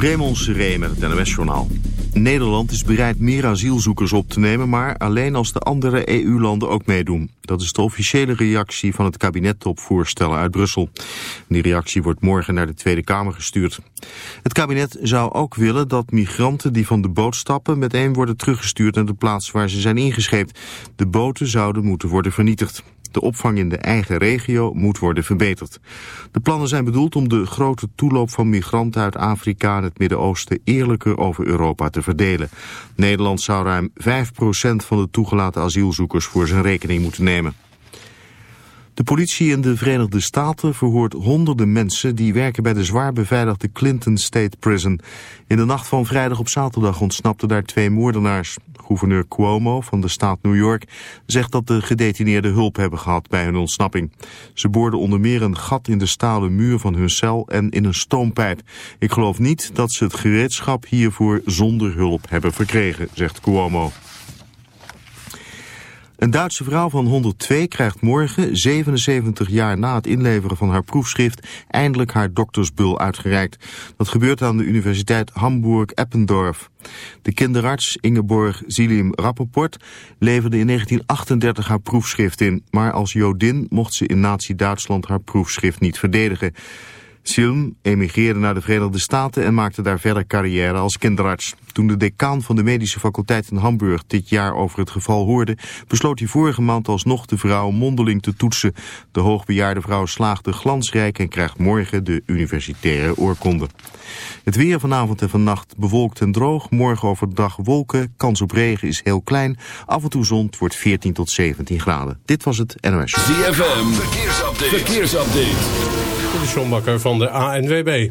Raymond Seré met het NOS-journaal. Nederland is bereid meer asielzoekers op te nemen... maar alleen als de andere EU-landen ook meedoen. Dat is de officiële reactie van het kabinet op voorstellen uit Brussel. Die reactie wordt morgen naar de Tweede Kamer gestuurd. Het kabinet zou ook willen dat migranten die van de boot stappen... meteen worden teruggestuurd naar de plaats waar ze zijn ingescheept. De boten zouden moeten worden vernietigd. De opvang in de eigen regio moet worden verbeterd. De plannen zijn bedoeld om de grote toeloop van migranten uit Afrika en het Midden-Oosten eerlijker over Europa te verdelen. Nederland zou ruim 5% van de toegelaten asielzoekers voor zijn rekening moeten nemen. De politie in de Verenigde Staten verhoort honderden mensen die werken bij de zwaar beveiligde Clinton State Prison. In de nacht van vrijdag op zaterdag ontsnapten daar twee moordenaars. Gouverneur Cuomo van de staat New York zegt dat de gedetineerden hulp hebben gehad bij hun ontsnapping. Ze boorden onder meer een gat in de stalen muur van hun cel en in een stoompijp. Ik geloof niet dat ze het gereedschap hiervoor zonder hulp hebben verkregen, zegt Cuomo. Een Duitse vrouw van 102 krijgt morgen, 77 jaar na het inleveren van haar proefschrift, eindelijk haar doktersbul uitgereikt. Dat gebeurt aan de Universiteit Hamburg-Eppendorf. De kinderarts Ingeborg Zilim Rappaport leverde in 1938 haar proefschrift in, maar als Jodin mocht ze in nazi-Duitsland haar proefschrift niet verdedigen. Silm emigreerde naar de Verenigde Staten en maakte daar verder carrière als kinderarts. Toen de decaan van de medische faculteit in Hamburg dit jaar over het geval hoorde, besloot hij vorige maand alsnog de vrouw mondeling te toetsen. De hoogbejaarde vrouw slaagde glansrijk en krijgt morgen de universitaire oorkonde. Het weer vanavond en vannacht bewolkt en droog. Morgen overdag wolken, kans op regen is heel klein. Af en toe zon, wordt 14 tot 17 graden. Dit was het NOS. ZFM, verkeersupdate. verkeersupdate. De Sjombakker van de ANWB.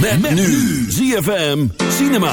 Met, nu. ZFM Cinema.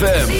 ZFM.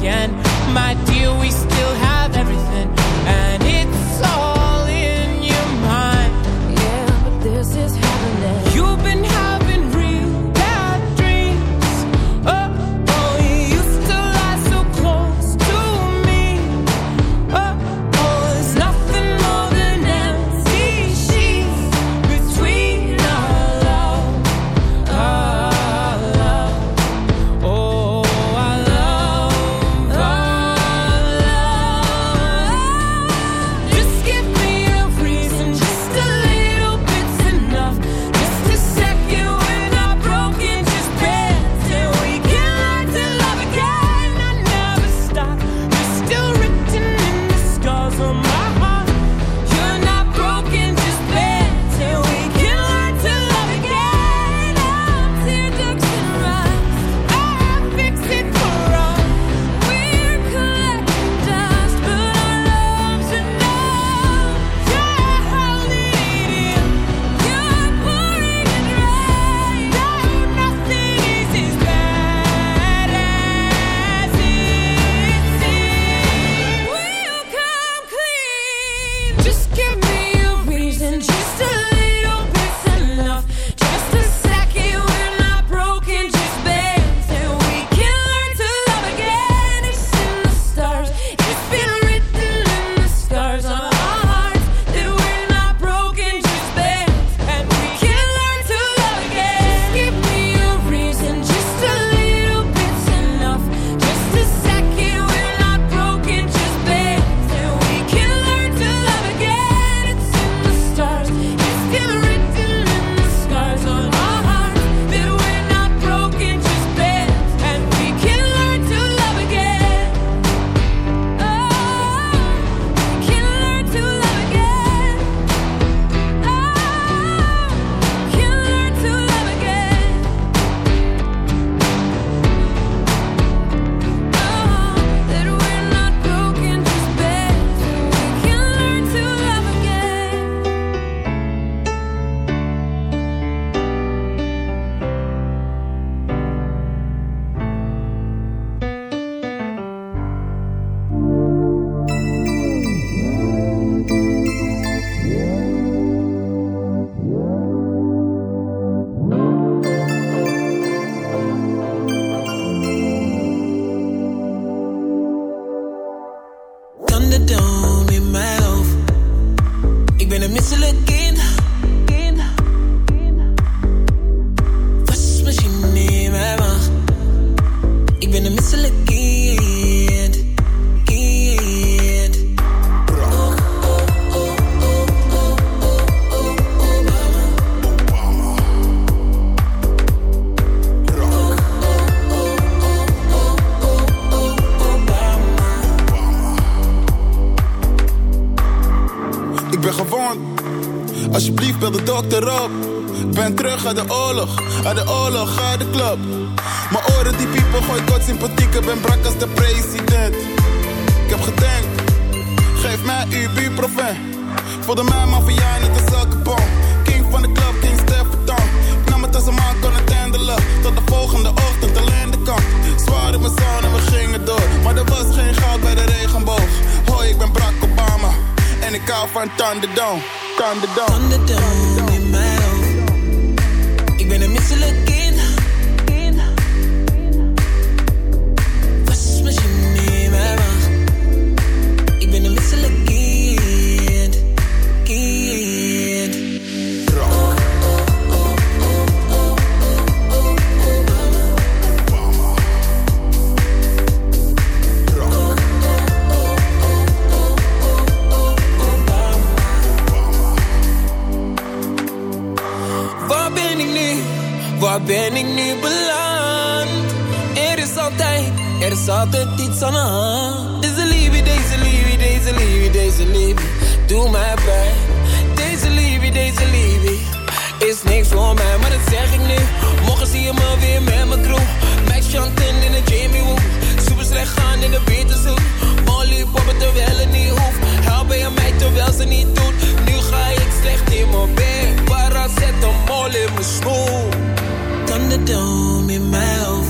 again. Ik Ben terug uit de oorlog, uit de oorlog, uit de club. Mijn oren die piepen, gooi kort sympathieke, ben brak als de president. Ik heb gedenkt, geef mij uw buurproven. Voelde mij maar voor jij net als elke. King van de club, King Stefan. Ik nam het als een man kon het handelen. Tot de volgende ochtend alleen de kant. Zwaar in mijn zon we gingen door. Maar er was geen goud bij de regenboog. Hoi, ik ben Brak Obama. En ik hou van Thunderdome. Thunderdome. Thunderdome. to look altijd iets aan de hand. Deze liefde, deze liefde, deze liefde, deze liefde. Doe mij pijn. Deze liefde, deze liefde. Is niks voor mij, maar dat zeg ik nu. Morgen zie je me weer met mijn crew. Max Chanten in de Jamie Woo. Super slecht gaan in de Beterzoek. Molly poppen terwijl het niet hoeft. Helpen je mij terwijl ze niet doet. Nu ga ik slecht in mijn bed. Para zet een mol in mijn schoen. Thunderdome in mijn hoofd.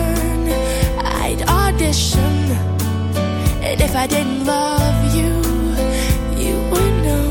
Audition. And if I didn't love you, you would know.